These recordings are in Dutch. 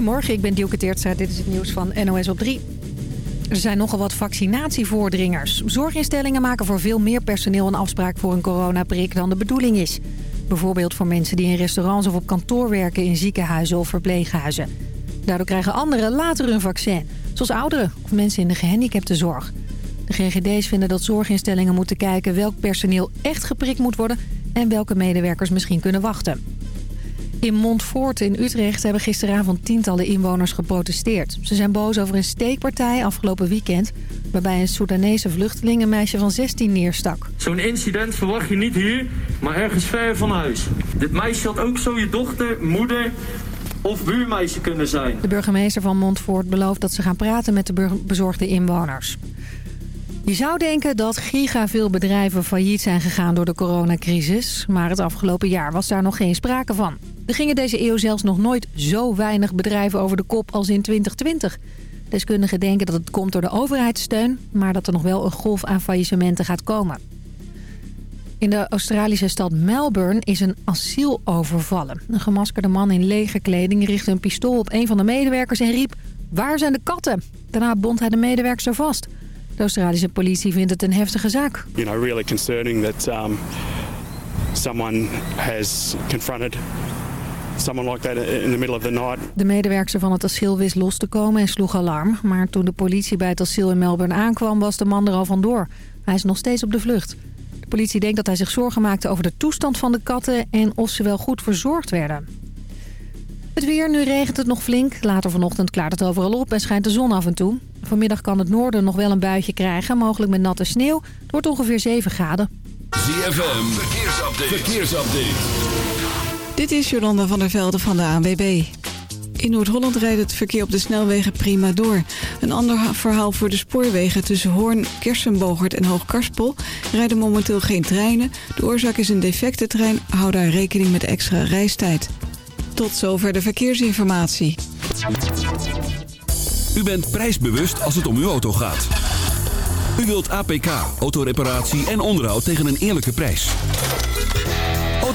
Goedemorgen, ik ben Dielke Teertstra. Dit is het nieuws van NOS op 3. Er zijn nogal wat vaccinatievoordringers. Zorginstellingen maken voor veel meer personeel een afspraak voor een coronaprik dan de bedoeling is. Bijvoorbeeld voor mensen die in restaurants of op kantoor werken in ziekenhuizen of verpleeghuizen. Daardoor krijgen anderen later een vaccin, zoals ouderen of mensen in de gehandicaptenzorg. De GGD's vinden dat zorginstellingen moeten kijken welk personeel echt geprikt moet worden... en welke medewerkers misschien kunnen wachten. In Montfort in Utrecht hebben gisteravond tientallen inwoners geprotesteerd. Ze zijn boos over een steekpartij afgelopen weekend... waarbij een Soedanese vluchteling een meisje van 16 neerstak. Zo'n incident verwacht je niet hier, maar ergens ver van huis. Dit meisje had ook zo je dochter, moeder of buurmeisje kunnen zijn. De burgemeester van Montfort belooft dat ze gaan praten met de bezorgde inwoners. Je zou denken dat giga veel bedrijven failliet zijn gegaan door de coronacrisis. Maar het afgelopen jaar was daar nog geen sprake van. Er gingen deze eeuw zelfs nog nooit zo weinig bedrijven over de kop als in 2020. Deskundigen denken dat het komt door de overheidssteun... maar dat er nog wel een golf aan faillissementen gaat komen. In de Australische stad Melbourne is een asiel overvallen. Een gemaskerde man in legerkleding richtte een pistool op een van de medewerkers en riep... Waar zijn de katten? Daarna bond hij de medewerker vast... De Australische politie vindt het een heftige zaak. You know, really concerning that um, someone has confronted someone like that in the middle of the night. De medewerker van het asiel wist los te komen en sloeg alarm. Maar toen de politie bij het asiel in Melbourne aankwam, was de man er al vandoor. Hij is nog steeds op de vlucht. De politie denkt dat hij zich zorgen maakte over de toestand van de katten en of ze wel goed verzorgd werden. Het weer, nu regent het nog flink. Later vanochtend klaart het overal op en schijnt de zon af en toe. Vanmiddag kan het noorden nog wel een buitje krijgen, mogelijk met natte sneeuw. Het wordt ongeveer 7 graden. ZFM, verkeersupdate. verkeersupdate. Dit is Jolanda van der Velde van de ANWB. In Noord-Holland rijdt het verkeer op de snelwegen prima door. Een ander verhaal voor de spoorwegen tussen Hoorn, Kersenbogert en Hoogkarspel... rijden momenteel geen treinen. De oorzaak is een defecte trein. Hou daar rekening met extra reistijd. Tot zover de verkeersinformatie. U bent prijsbewust als het om uw auto gaat. U wilt APK, autoreparatie en onderhoud tegen een eerlijke prijs.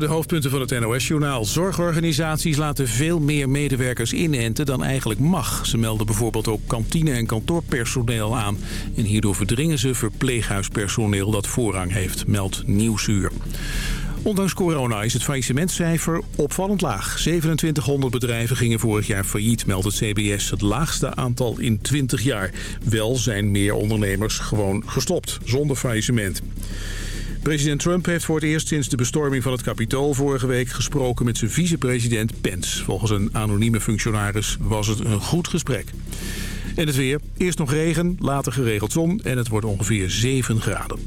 de hoofdpunten van het NOS-journaal. Zorgorganisaties laten veel meer medewerkers inenten dan eigenlijk mag. Ze melden bijvoorbeeld ook kantine- en kantoorpersoneel aan. En hierdoor verdringen ze verpleeghuispersoneel dat voorrang heeft, meldt Nieuwsuur. Ondanks corona is het faillissementcijfer opvallend laag. 2700 bedrijven gingen vorig jaar failliet, meldt het CBS. Het laagste aantal in 20 jaar. Wel zijn meer ondernemers gewoon gestopt, zonder faillissement. President Trump heeft voor het eerst sinds de bestorming van het kapitool vorige week gesproken met zijn vicepresident Pence. Volgens een anonieme functionaris was het een goed gesprek. En het weer. Eerst nog regen, later geregeld zon en het wordt ongeveer 7 graden.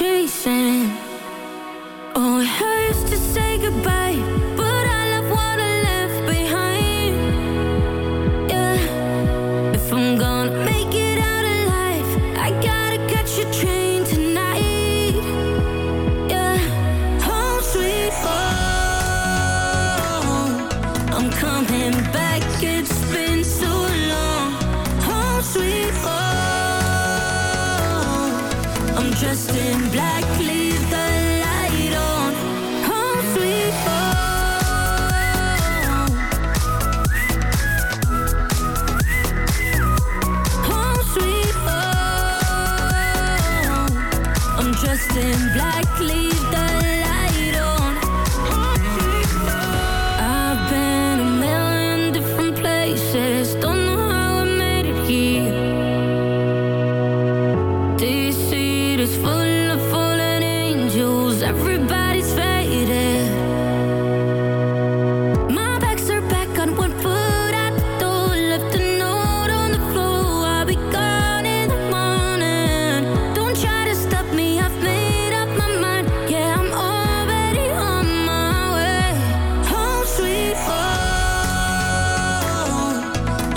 chasing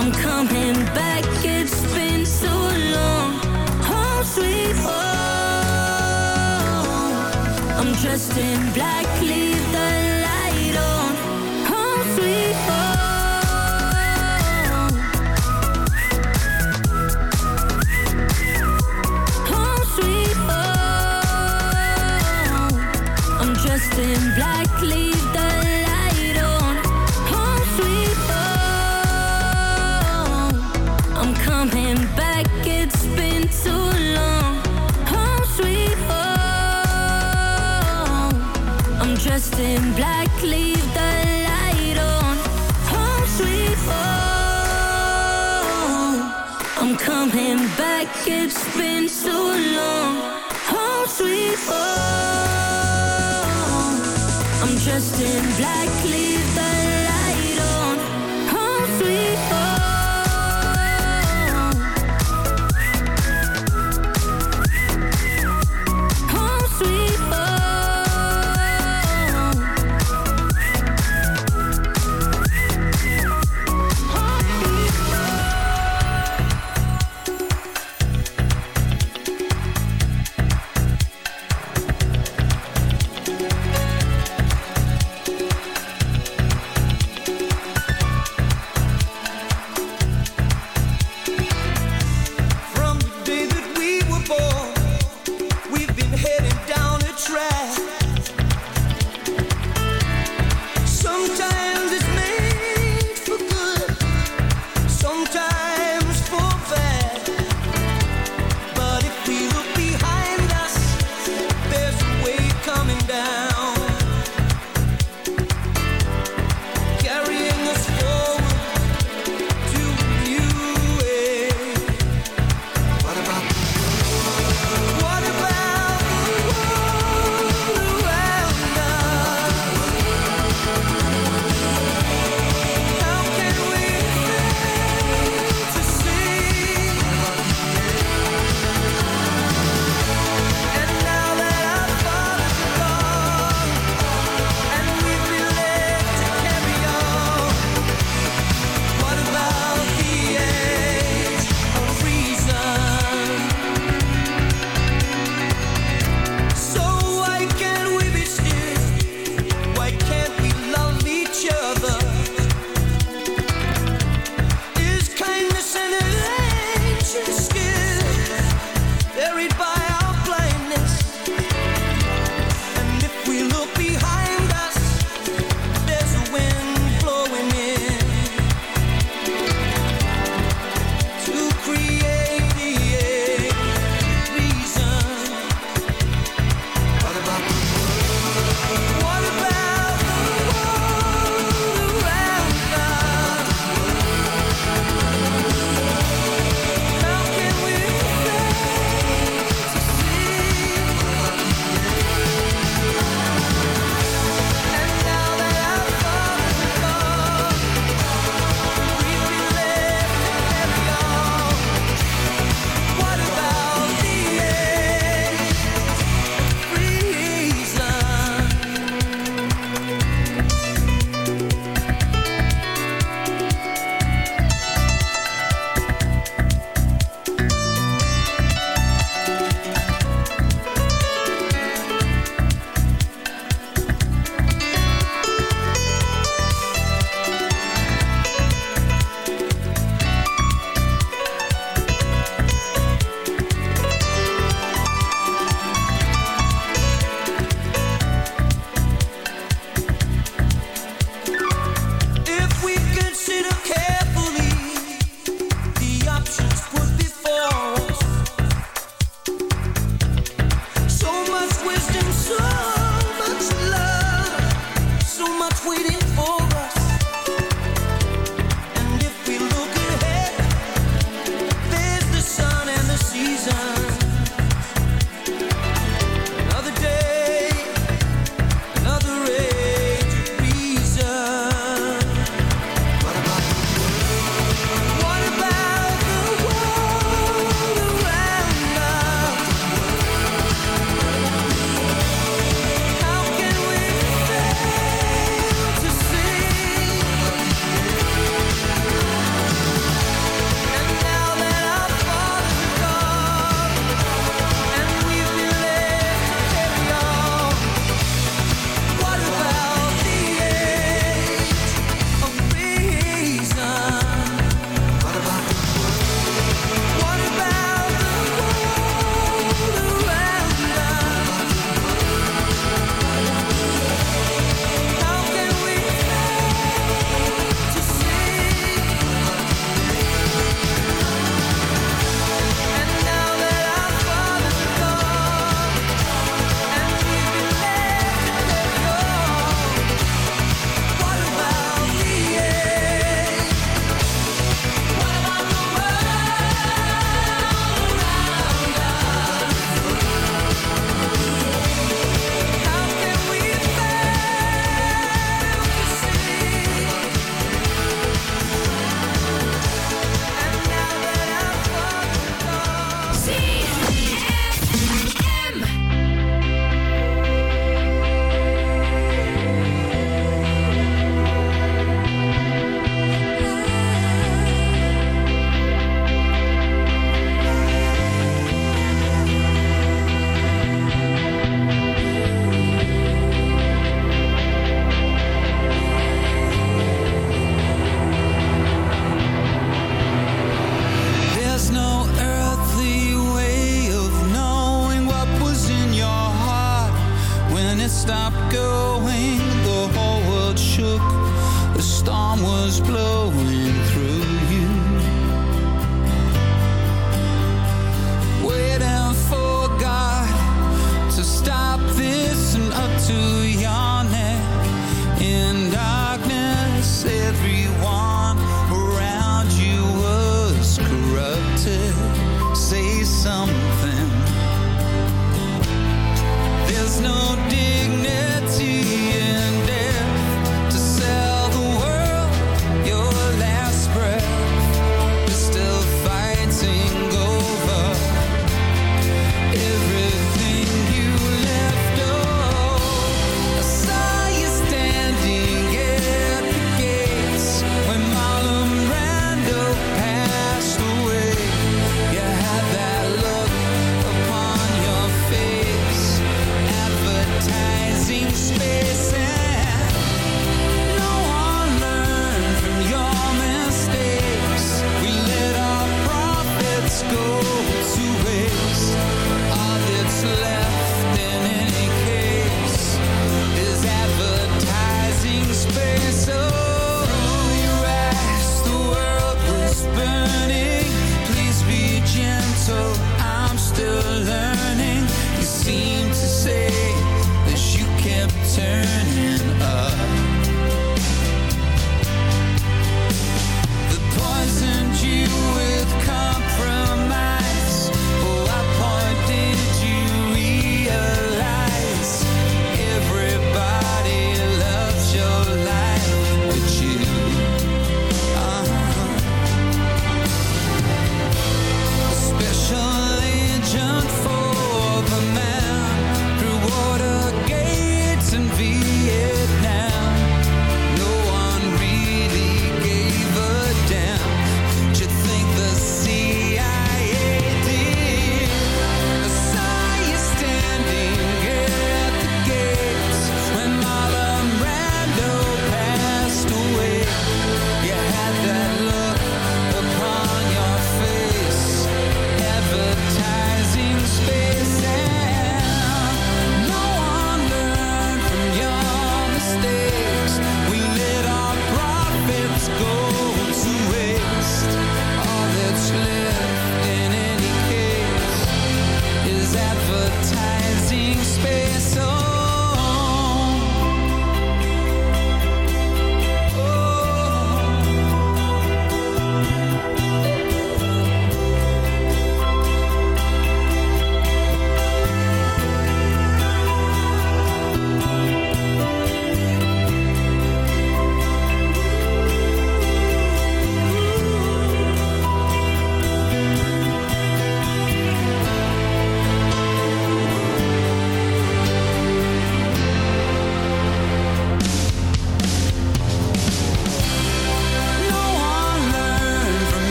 I'm coming back, it's been so long. Home sweet home. I'm dressed in black. in black, leave the light on. Home sweet home. I'm coming back, it's been so long. Home sweet home.